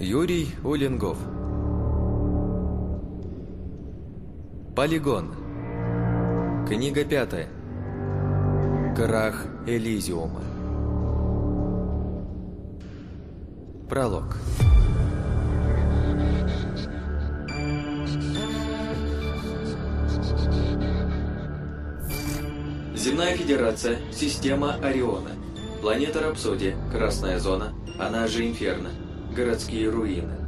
Юрий Улингов Полигон. Книга пятая. Крах Элизиума. Пролог. Земная Федерация, система Ориона. Планета Рапсодия, Красная Зона, она же Инферно Городские руины.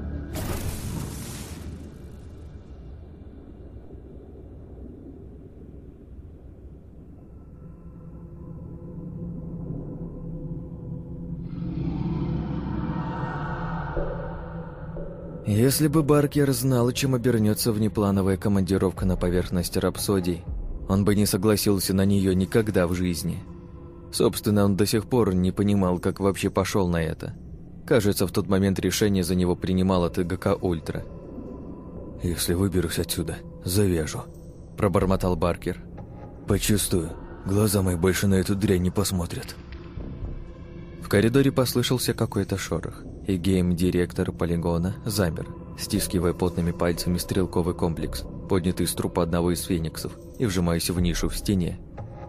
Если бы Баркер знал, чем обернется внеплановая командировка на поверхность Рапсодии, он бы не согласился на нее никогда в жизни. Собственно, он до сих пор не понимал, как вообще пошел на это. Кажется, в тот момент решение за него принимала ТГК «Ультра». «Если выберусь отсюда, завяжу», – пробормотал Баркер. «Почувствую, глаза мои больше на эту дрянь не посмотрят». В коридоре послышался какой-то шорох, и гейм-директор полигона замер, стискивая потными пальцами стрелковый комплекс, поднятый с трупа одного из фениксов, и вжимаясь в нишу в стене.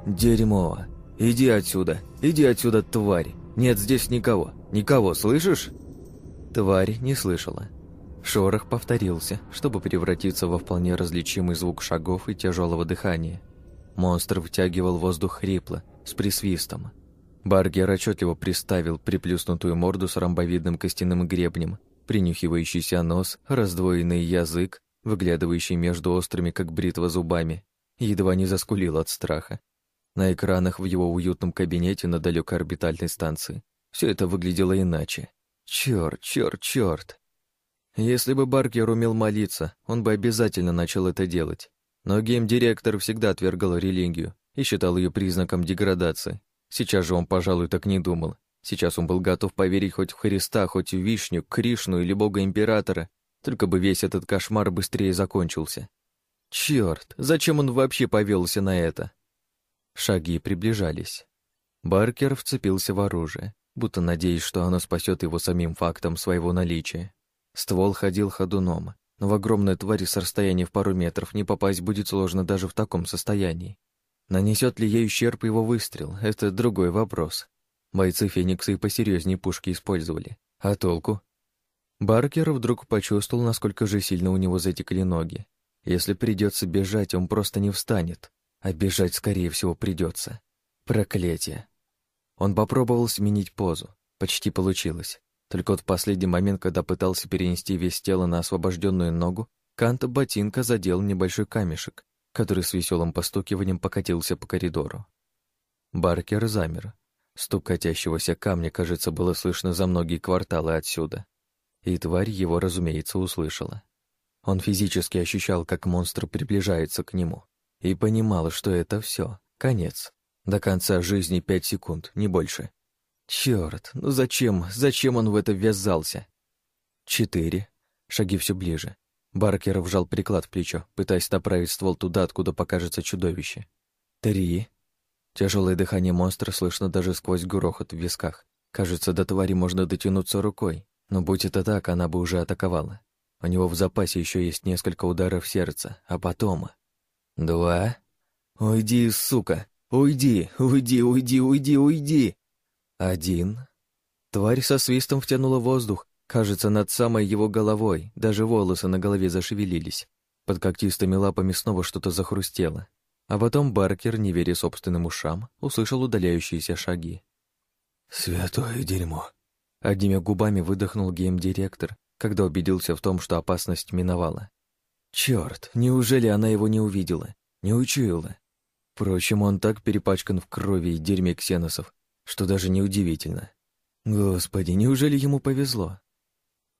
«Дерьмо! Иди отсюда! Иди отсюда, тварь! Нет здесь никого! Никого, слышишь?» Тварь не слышала. Шорох повторился, чтобы превратиться во вполне различимый звук шагов и тяжелого дыхания. Монстр втягивал воздух хрипло, с присвистом. Баргер отчетливо приставил приплюснутую морду с ромбовидным костяным гребнем, принюхивающийся нос, раздвоенный язык, выглядывающий между острыми, как бритва, зубами, едва не заскулил от страха. На экранах в его уютном кабинете на далекой орбитальной станции все это выглядело иначе. Черт, черт, черт. Если бы Баркер умел молиться, он бы обязательно начал это делать. Но гейм-директор всегда отвергал религию и считал ее признаком деградации. Сейчас же он, пожалуй, так не думал. Сейчас он был готов поверить хоть в Христа, хоть в Вишню, Кришну или Бога-Императора, только бы весь этот кошмар быстрее закончился. Черт, зачем он вообще повелся на это? Шаги приближались. Баркер вцепился в оружие, будто надеясь, что оно спасет его самим фактом своего наличия. Ствол ходил ходуном, но в огромной твари с расстояния в пару метров не попасть будет сложно даже в таком состоянии. Нанесет ли ей ущерб его выстрел, это другой вопрос. Бойцы Феникса и посерьезнее пушки использовали. А толку? Баркер вдруг почувствовал, насколько же сильно у него затекли ноги. Если придется бежать, он просто не встанет. А бежать, скорее всего, придется. Проклятие. Он попробовал сменить позу. Почти получилось. Только вот в последний момент, когда пытался перенести весь тело на освобожденную ногу, кант ботинка задел небольшой камешек, который с веселым постукиванием покатился по коридору. Баркер замер. Стук катящегося камня, кажется, было слышно за многие кварталы отсюда. И тварь его, разумеется, услышала. Он физически ощущал, как монстр приближается к нему и понимала, что это все, конец. До конца жизни пять секунд, не больше. Черт, ну зачем, зачем он в это ввязался? Четыре. Шаги все ближе. Баркер вжал приклад в плечо, пытаясь направить ствол туда, откуда покажется чудовище. Три. Тяжелое дыхание монстра слышно даже сквозь грохот в висках. Кажется, до твари можно дотянуться рукой, но будь это так, она бы уже атаковала. У него в запасе еще есть несколько ударов сердца, а потом... Два. Уйди, сука! Уйди, уйди, уйди, уйди, уйди! Один. Тварь со свистом втянула воздух, кажется, над самой его головой, даже волосы на голове зашевелились. Под когтистыми лапами снова что-то захрустело. А потом Баркер, не веря собственным ушам, услышал удаляющиеся шаги. «Святое дерьмо!» Одними губами выдохнул гейм-директор, когда убедился в том, что опасность миновала. Черт, неужели она его не увидела, не учуяла? Впрочем, он так перепачкан в крови и дерьме ксеносов, что даже неудивительно. Господи, неужели ему повезло?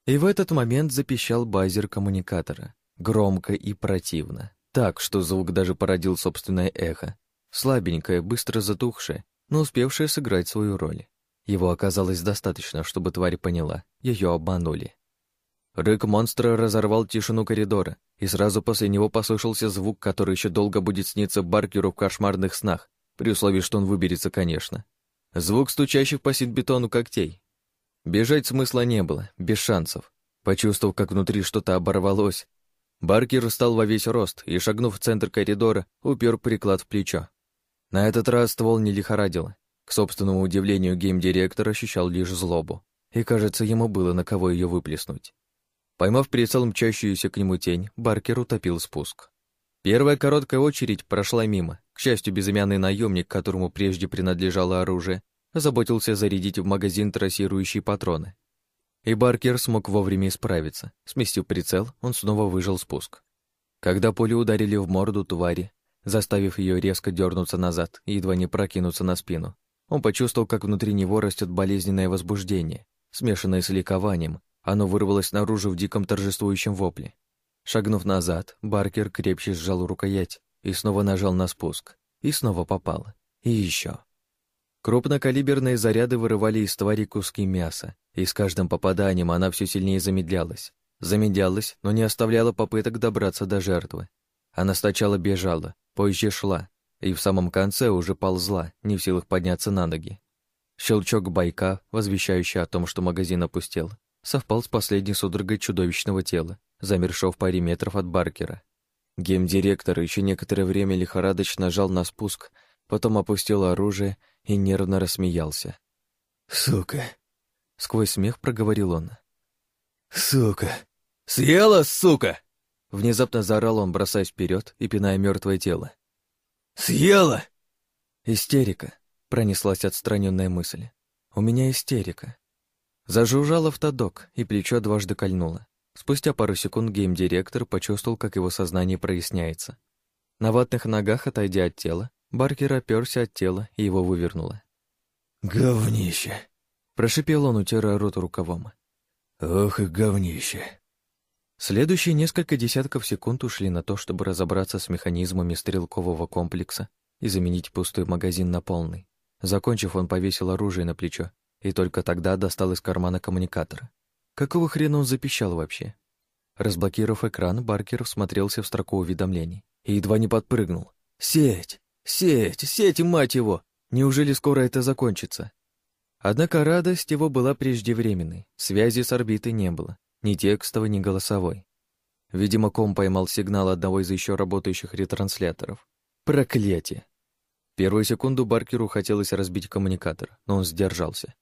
И в этот момент запищал базер коммуникатора, громко и противно, так, что звук даже породил собственное эхо, слабенькое, быстро затухшее, но успевшее сыграть свою роль. Его оказалось достаточно, чтобы тварь поняла, ее обманули. Рык монстра разорвал тишину коридора, и сразу после него послышался звук, который еще долго будет сниться Баркеру в кошмарных снах, при условии, что он выберется, конечно. Звук стучащих по ситбетону когтей. Бежать смысла не было, без шансов. Почувствовав, как внутри что-то оборвалось, Баркер встал во весь рост и, шагнув в центр коридора, упер приклад в плечо. На этот раз ствол не лихорадило. К собственному удивлению, гейм-директор ощущал лишь злобу, и, кажется, ему было на кого ее выплеснуть. Поймав прицел мчащуюся к нему тень, Баркер утопил спуск. Первая короткая очередь прошла мимо. К счастью, безымянный наемник, которому прежде принадлежало оружие, заботился зарядить в магазин трассирующие патроны. И Баркер смог вовремя исправиться. Сместив прицел, он снова выжил спуск. Когда пули ударили в морду твари, заставив ее резко дернуться назад и едва не прокинуться на спину, он почувствовал, как внутри него растет болезненное возбуждение, смешанное с ликованием, оно вырвалось наружу в диком торжествующем вопле. Шагнув назад, Баркер крепче сжал рукоять и снова нажал на спуск. И снова попало. И еще. Крупнокалиберные заряды вырывали из твари куски мяса, и с каждым попаданием она все сильнее замедлялась. Замедлялась, но не оставляла попыток добраться до жертвы. Она сначала бежала, позже шла, и в самом конце уже ползла, не в силах подняться на ноги. Щелчок байка, возвещающий о том, что магазин опустел, совпал с последней судорогой чудовищного тела, замершего в паре метров от Баркера. Геймдиректор еще некоторое время лихорадочно нажал на спуск, потом опустил оружие и нервно рассмеялся. «Сука!» — сквозь смех проговорил он. «Сука! Съела, сука!» Внезапно заорал он, бросаясь вперед и пиная мертвое тело. «Съела!» Истерика. Пронеслась отстраненная мысль. У меня истерика. Зажужжал автодок, и плечо дважды кольнуло. Спустя пару секунд гейм-директор почувствовал, как его сознание проясняется. На ватных ногах, отойдя от тела, Баркер оперся от тела и его вывернуло. «Говнище!» Прошипел он, утирая рот рукавом. «Ох и говнище!» Следующие несколько десятков секунд ушли на то, чтобы разобраться с механизмами стрелкового комплекса и заменить пустой магазин на полный. Закончив, он повесил оружие на плечо и только тогда достал из кармана коммуникатор. Какого хрена он запищал вообще? Разблокировав экран, Баркер всмотрелся в строку уведомлений и едва не подпрыгнул. «Сеть! Сеть! Сеть, мать его! Неужели скоро это закончится?» Однако радость его была преждевременной, связи с орбитой не было, ни текстовой, ни голосовой. Видимо, ком поймал сигнал одного из еще работающих ретрансляторов. Проклятие! Первую секунду Баркеру хотелось разбить коммуникатор, но он сдержался.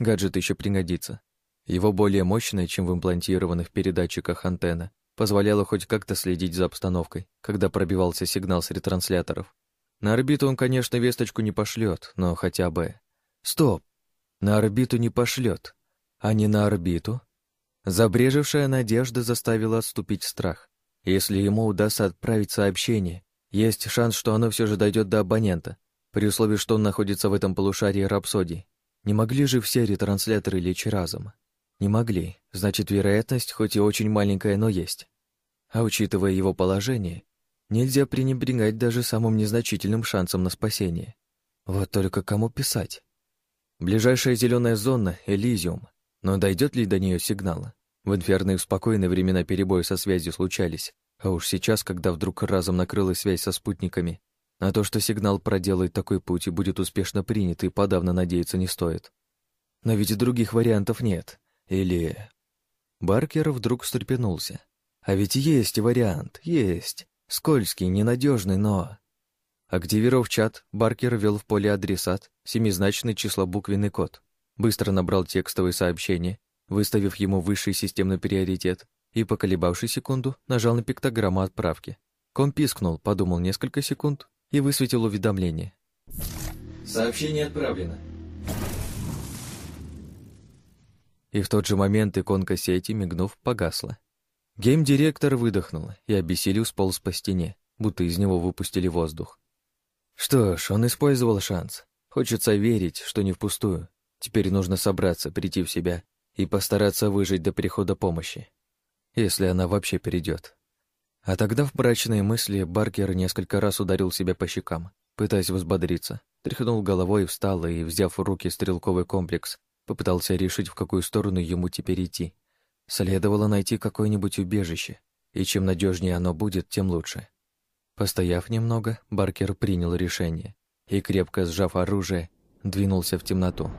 Гаджет еще пригодится. Его более мощная, чем в имплантированных передатчиках антенна, позволяла хоть как-то следить за обстановкой, когда пробивался сигнал с ретрансляторов. На орбиту он, конечно, весточку не пошлет, но хотя бы... Стоп! На орбиту не пошлет, а не на орбиту. Забрежевшая надежда заставила отступить страх. Если ему удастся отправить сообщение, есть шанс, что оно все же дойдет до абонента, при условии, что он находится в этом полушарии рапсодии. Не могли же все ретрансляторы лечь разом? Не могли, значит, вероятность хоть и очень маленькая, но есть. А учитывая его положение, нельзя пренебрегать даже самым незначительным шансом на спасение. Вот только кому писать? Ближайшая зеленая зона — Элизиум. Но дойдет ли до нее сигнал? В инферные в спокойные времена перебои со связью случались, а уж сейчас, когда вдруг разом накрылась связь со спутниками, на то, что сигнал проделает такой путь и будет успешно принят, и подавно надеяться не стоит. Но ведь других вариантов нет. Или... Баркер вдруг встрепенулся. А ведь есть вариант, есть. Скользкий, ненадежный, но... Активировав чат, Баркер ввел в поле адресат семизначный числобуквенный код. Быстро набрал текстовое сообщение, выставив ему высший системный приоритет, и, поколебавшись секунду, нажал на пиктограмму отправки. Ком пискнул, подумал несколько секунд и высветил уведомление. «Сообщение отправлено». И в тот же момент иконка сети, мигнув, погасла. Гейм-директор выдохнул и обессилев сполз по стене, будто из него выпустили воздух. Что ж, он использовал шанс. Хочется верить, что не впустую. Теперь нужно собраться, прийти в себя и постараться выжить до прихода помощи. Если она вообще перейдет. А тогда в брачные мысли Баркер несколько раз ударил себя по щекам, пытаясь взбодриться. Тряхнул головой, встал и, взяв в руки стрелковый комплекс, попытался решить, в какую сторону ему теперь идти. Следовало найти какое-нибудь убежище, и чем надежнее оно будет, тем лучше. Постояв немного, Баркер принял решение и, крепко сжав оружие, двинулся в темноту.